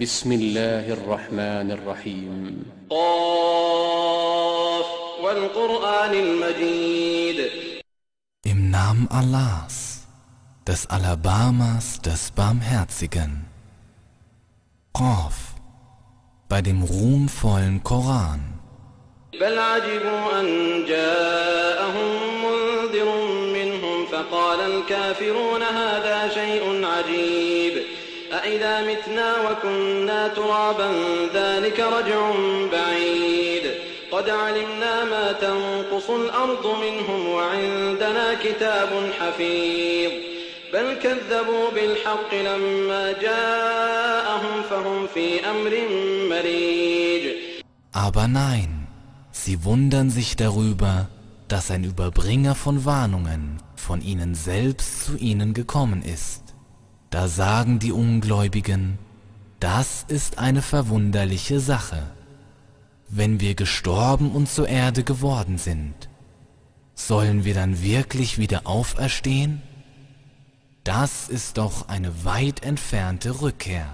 بسم الله الرحمن الرحيم قاف والقرآن المجيد Im Namen Allahs, des Alabamas, des Barmherzigen. Qaf, bei dem ruhmvollen Koran. بل عجبوا أن جاءهم منذر منهم فقال الكافرون هذا شيء عجيب أإذا متنا وكنا ترابا ذلك رجع بعيد قد علمنا ما تنقص الأرض منهم وعندنا كتاب حفيظ بل كذبوا بالحق لما جاءهم فهم في أمر مريج Aber nein, sie wundern sich darüber, dass ein Überbringer von Warnungen von ihnen selbst zu ihnen gekommen ist. Da sagen die Ungläubigen, das ist eine verwunderliche Sache. Wenn wir gestorben und zur Erde geworden sind, sollen wir dann wirklich wieder auferstehen? Das ist doch eine weit entfernte Rückkehr.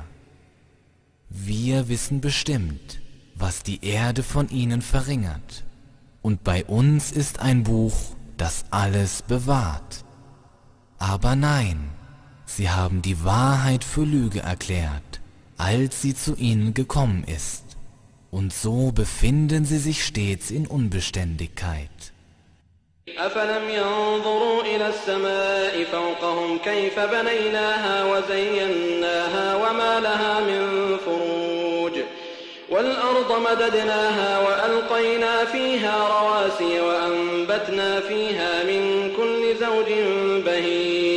Wir wissen bestimmt, was die Erde von ihnen verringert, und bei uns ist ein Buch, das alles bewahrt. Aber nein, sie haben die Wahrheit für Lüge erklärt, als sie zu ihnen gekommen ist, und so befinden sie sich stets in Unbeständigkeit. أفلم ينظروا إلى السماء فوقهم كيف بنيناها وزيناها وما لها من فروج والأرض مددناها وألقينا فيها رواسي وأنبتنا فيها من كل زوج بهيج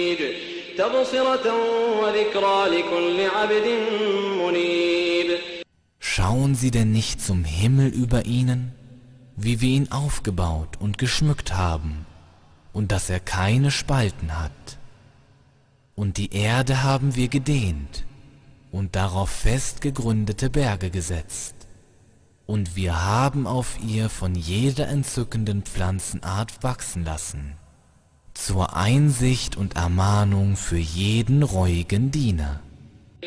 Schauen sie denn nicht zum Himmel über ihnen, wie wir ihn aufgebaut und geschmückt haben, und dass er keine Spalten hat. Und die Erde haben wir gedehnt und darauf fest gegründete Berge gesetzt. Und wir haben auf ihr von jeder entzückenden Pflanzenart wachsen lassen, zur Einsicht und Ermahnung für jeden reuigen Diener.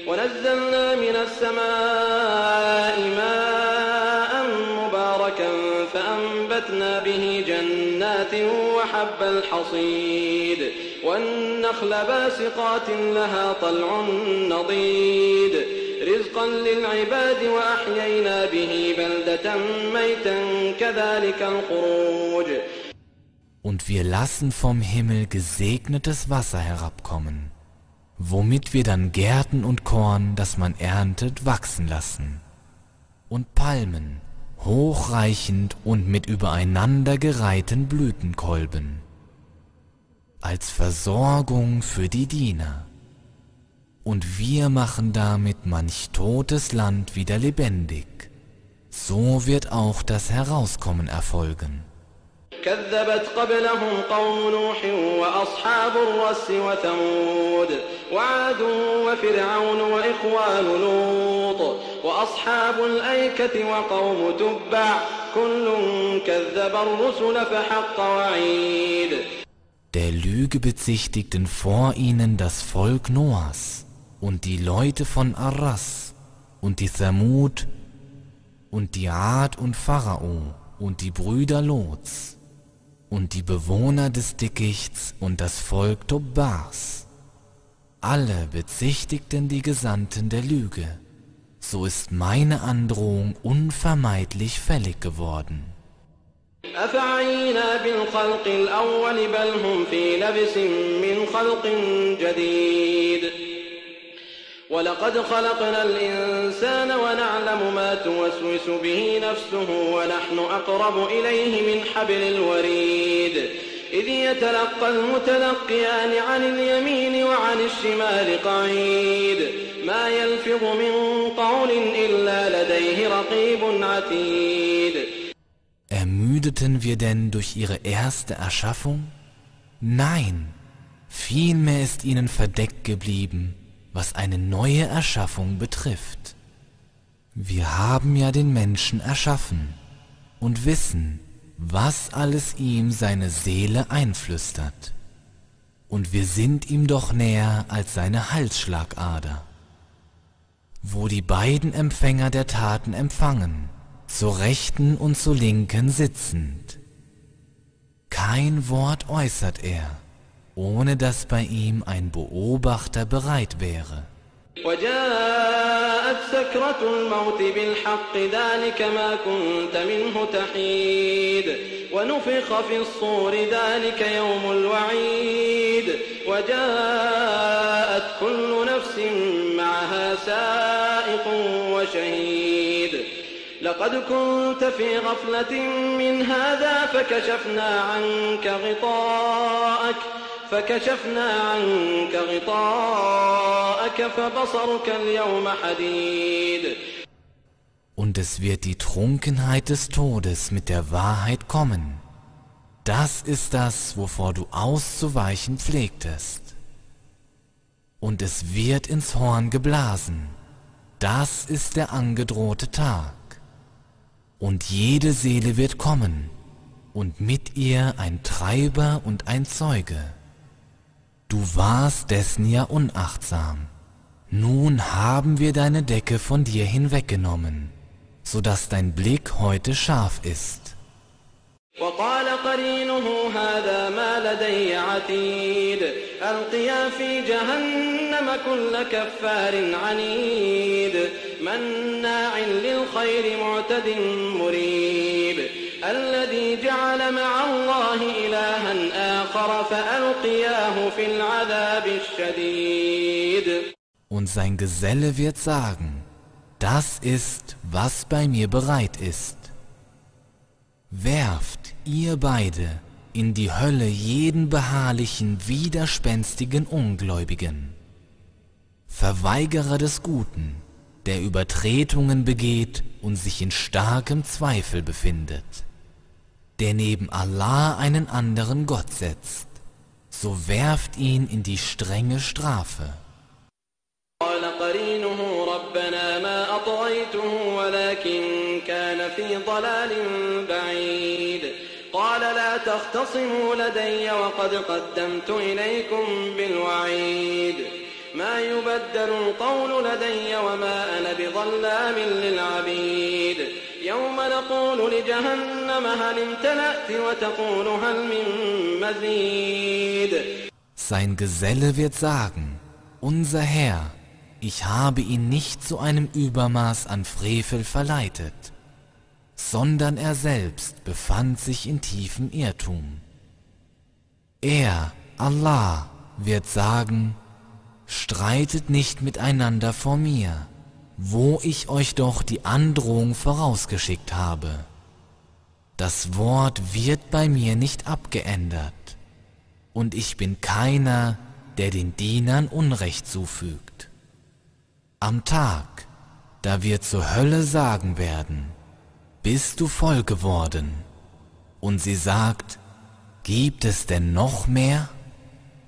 ونزلنا من السماء ماء مباركا فأنبتنا به جنات وحب الحصيد والنخل باسقات لها طلع نضيد رزقا للعباد وأحيينا به بلدة ميتا كذلك الخروج Und wir lassen vom Himmel gesegnetes Wasser herabkommen, womit wir dann Gärten und Korn, das man erntet, wachsen lassen. Und Palmen, hochreichend und mit übereinander gereihten Blütenkolben, als Versorgung für die Diener. Und wir machen damit manch totes Land wieder lebendig. So wird auch das Herauskommen erfolgen. كذبت قبلهم قوم نوح وأصحاب الرس وثمود وعاد وفرعون وإخوان لوط وأصحاب الأيكة وقوم تبع كل كذب الرسل فحق وعيد Der Lüge bezichtigten vor ihnen das Volk Noahs und die Leute von Arras und die Thamud und die Ad und Pharao und die Brüder Lots und die Bewohner des Dickichts und das Volk Tobbars. Alle bezichtigten die Gesandten der Lüge. So ist meine Androhung unvermeidlich fällig geworden. ولقد خلقنا الإنسان ونعلم ما توسوس به نفسه ونحن أقرب إليه من حبل الوريد. إذ يتلقى المتلقيان عن اليمين وعن الشمال قعيد. ما يلفظ من قول إلا لديه رقيب عتيد. Ermüdeten wir denn durch ihre erste Erschaffung? Nein, vielmehr ist ihnen verdeckt geblieben, was eine neue Erschaffung betrifft. Wir haben ja den Menschen erschaffen und wissen, was alles ihm seine Seele einflüstert. Und wir sind ihm doch näher als seine Halsschlagader. wo die beiden Empfänger der Taten empfangen, zur Rechten und zur Linken sitzend. Kein Wort äußert er, ohne dass bei ihm ein Beobachter bereit wäre. وجاءت سكرة الموت بالحق ذلك ما كنت منه تحيد. ونفخ في الصور ذلك يوم الوعيد. وجاءت كل نفس معها سائق وشهيد. لقد كنت في غفلة من هذا فكشفنا عنك غطاءك. فكشفنا عنك غطاءك فبصرك اليوم حديد Und es wird die Trunkenheit des Todes mit der Wahrheit kommen. Das ist das, wovor du auszuweichen pflegtest. Und es wird ins Horn geblasen. Das ist der angedrohte Tag. Und jede Seele wird kommen, und mit ihr ein Treiber und ein Zeuge. Du warst dessen ja unachtsam. Nun haben wir deine Decke von dir hinweggenommen, so dass dein Blick heute scharf ist. وقال قرينه هذا ما لدي عتيد ألقيا في جهنم كل كفار عنيد مناع للخير معتد مريب الذي جعل مع الله إلها آخر فألقياه في العذاب الشديد Und sein Geselle wird sagen, das ist, was bei mir bereit ist. Werft ihr beide in die Hölle jeden beharrlichen, widerspenstigen Ungläubigen, Verweigerer des Guten, der Übertretungen begeht und sich in starkem Zweifel befindet, Der neben Allah einen anderen Gott setzt, so werft ihn in die strenge Strafe. قال قرينه ربنا ما أطغيته ولكن كان في ضلال بعيد. قال لا تختصموا لدي وقد قدمت إليكم بالوعيد. ما يبدل القول لدي وما أنا بظلام للعبيد. يوم نقول لجهنم هل امتلأت وتقول هل من مزيد Sein Geselle wird sagen, unser Herr, ich habe ihn nicht zu einem Übermaß an Frevel verleitet, sondern er selbst befand sich in tiefem Irrtum. Er, Allah, wird sagen, streitet nicht miteinander vor mir, wo ich euch doch die Androhung vorausgeschickt habe. Das Wort wird bei mir nicht abgeändert, und ich bin keiner, der den Dienern Unrecht zufügt. Am Tag, da wir zur Hölle sagen werden, bist du voll geworden, und sie sagt, gibt es denn noch mehr?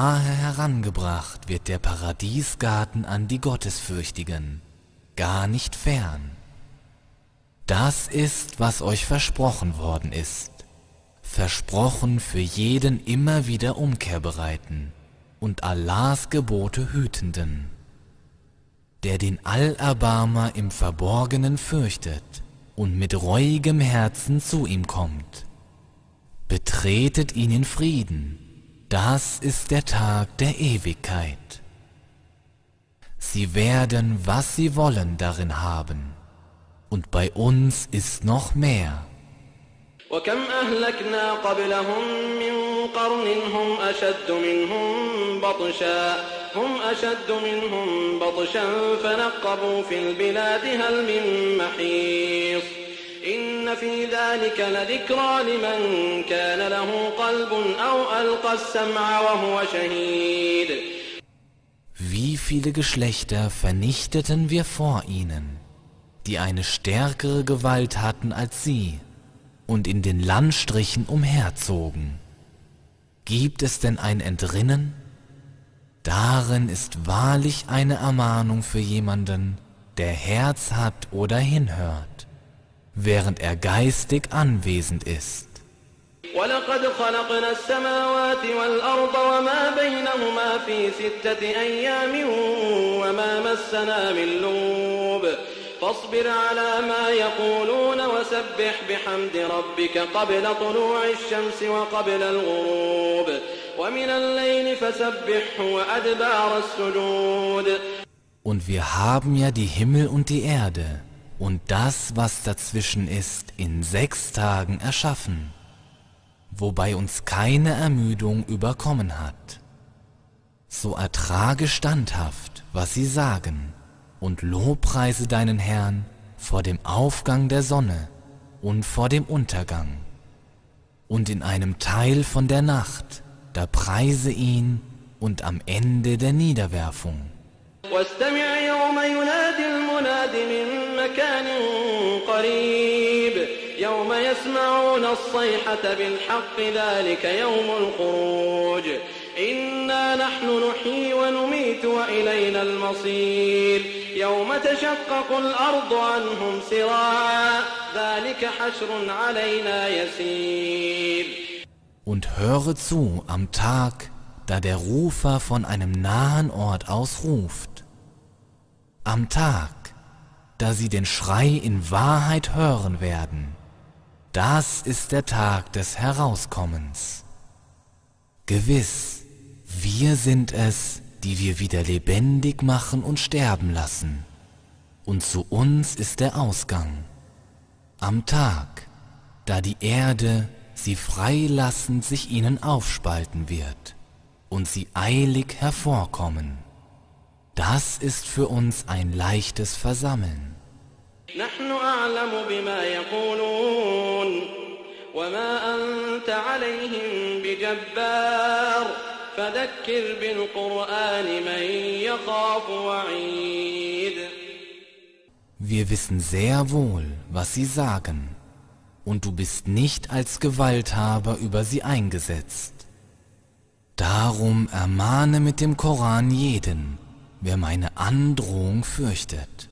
nahe herangebracht wird der Paradiesgarten an die Gottesfürchtigen, gar nicht fern. Das ist, was euch versprochen worden ist, versprochen für jeden immer wieder Umkehrbereiten und Allahs Gebote hütenden, der den Allerbarmer im Verborgenen fürchtet und mit reuigem Herzen zu ihm kommt. Betretet ihn in Frieden, das ist der Tag der Ewigkeit. Sie werden, was sie wollen, darin haben, und bei uns ist noch mehr. وكم أهلكنا قبلهم من قرن هم أشد منهم بطشا هم أشد منهم بطشا فنقبوا في البلاد هل من محيص إن في ذلك لذكرى لمن كان له قلب أو ألقى السمع وهو شهيد Wie viele Geschlechter vernichteten wir vor ihnen, die eine stärkere Gewalt hatten als sie und in den Landstrichen umherzogen. Gibt es denn ein Entrinnen? Darin ist wahrlich eine Ermahnung für jemanden, der Herz hat oder hinhört, während er geistig anwesend ist. ولقد خلقنا السماوات والأرض وما بينهما في ستة أيام وما مسنا من لوب فاصبر على ما يقولون وسبح بحمد ربك قبل طلوع الشمس وقبل الغروب ومن الليل فسبحه وأدبار السجود Und wir haben ja die Himmel und die Erde und das, was dazwischen ist, in sechs Tagen erschaffen, wobei uns keine Ermüdung überkommen hat. So ertrage standhaft, was sie sagen, und lobpreise deinen Herrn vor dem Aufgang der Sonne und vor dem Untergang. Und in einem Teil von der Nacht, da preise ihn und am Ende der Niederwerfung. مكان قريب. يوم يسمعون الصيحة بالحق ذلك يوم الخروج. إنا نحن نحيي ونميت وإلينا المصير. يوم تشقق الأرض عنهم سراعا ذلك حشر علينا يسير. Und höre zu am Tag, da der Rufer von einem nahen Ort aus ruft. Am Tag, da sie den Schrei in Wahrheit hören werden. Das ist der Tag des Herauskommens. Gewiss, wir sind es, die wir wieder lebendig machen und sterben lassen. Und zu uns ist der Ausgang. Am Tag, da die Erde sie freilassend sich ihnen aufspalten wird und sie eilig hervorkommen. Das ist für uns ein leichtes Versammeln. نحن أعلم بما يقولون وما أنت عليهم بجبار فذكر بالقرآن من يخاف وعيد Wir wissen sehr wohl, was sie sagen, und du bist nicht als Gewalthaber über sie eingesetzt. Darum ermahne mit dem Koran jeden, wer meine Androhung fürchtet.